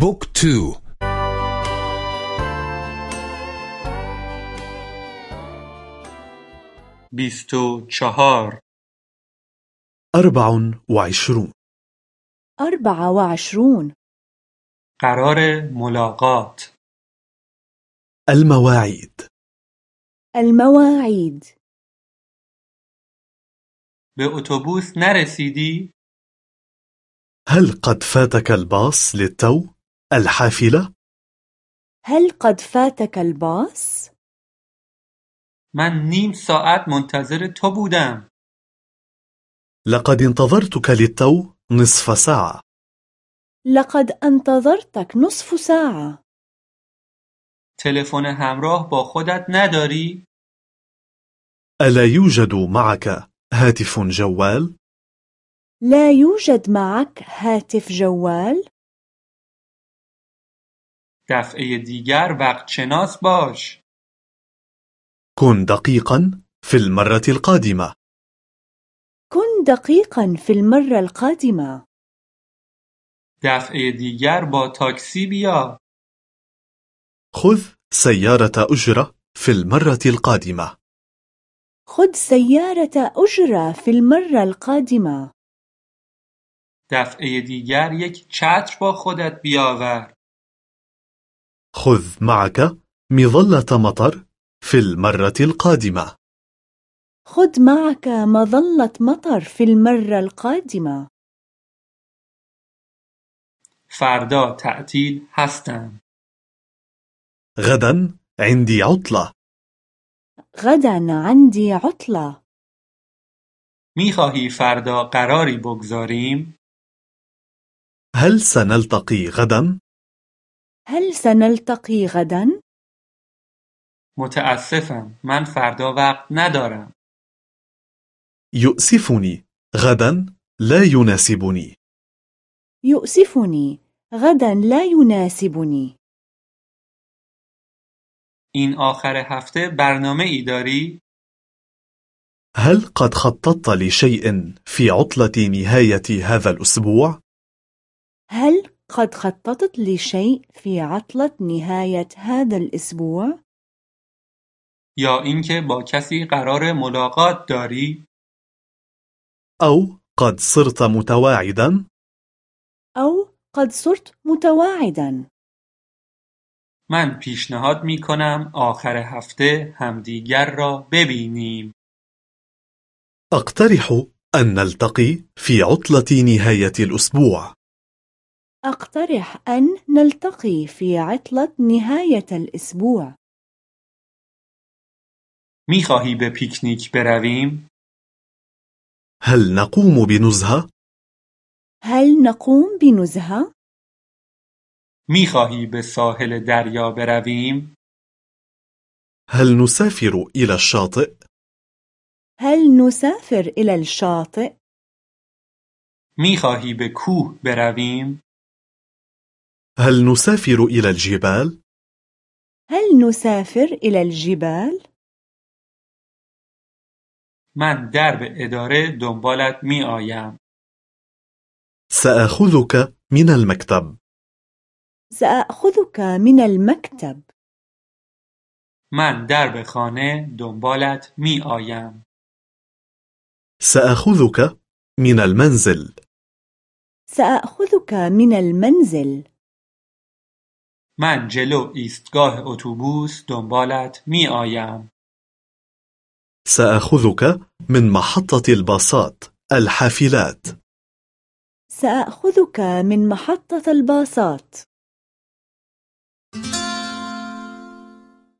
Book two. بیست و چهار. أربع وعشرون. أربعة وعشرون. قرار ملاقات. المواعيد. المواعيد. به اتوبوس نرسیدی؟ هل قد فاتك الباص للتو؟ الحافلة؟ هل قد فاتك الباص؟ من نیم ساعت منتظر تو بودم لقد انتظرتك للتو نصف ساعة لقد انتظرتك نصف ساعة تلفن همراه با خودت نداری؟ ألا يوجد معك هاتف جوال؟ لا يوجد معك هاتف جوال؟ دفعه دیگر وقت شناس باش. كن دقيقا في المرة القادمة. كن دقيقا في المرة القادمة. دفعه دیگر با تاکسی بیا. خذ سيارة أجرة في المرة القادمة. خذ سيارة أجرة في المرة القادمة. دفعه دیگر یک چتر با خودت بیاور. خذ معك مظلة مطر في المرة القادمة. خذ معك مظلة مطر في المرة القادمة. فردا تعطیل هستم غدا عندي عطلة. غدا عندي عطلة. میخواهی فردا قراری بگذاریم؟ هل سنلتقي غدا؟ هل سنلتقي غدا؟ متاسفم من فردا وقت ندارم يؤسفني غدا لا يناسبني يؤسفني غدا لا يناسبني این آخر هفته برنامه ای داری؟ هل قد خططت لشيء في عطلة نهاية هذا الأسبوع؟ هل قد خططت لشيء في عطلة نهاية هذا الأسبوع؟ یا اینکه با کسی قرار ملاقات داری؟ أو قد صرت متواعدا؟ أو قد صرت متواعدا من پیشنهاد می کنم آخر هفته همدیگر را ببینیم. أقترح أن نلتقي في عطلة نهاية الأسبوع أقترح أن نلتقي في عطلة نهاية الأسبوع میخواهی به پیکنیک برویم؟ هل نقوم بنزهة؟ هل نقوم بنزهة؟ میخواهی به ساحل دریا برویم؟ هل نسافر إلى الشاطئ؟ هل نسافر إلى الشاطئ؟ میخواهی به کوه برویم؟ هل نسافر إلى الجبال؟ هل نسافر إلى الجبال؟ من درب اداره دنبالت می آیم. سأخذك من المكتب سأخذك من المكتب من درب خانه دنبالت می آیم. سأخذك من المنزل سأخذك من المنزل من جلو ایستگاه اتوبوس دنبالت می آیم. سأخذك من محطة الباصات الحافلات سأخذك من محطة الباصات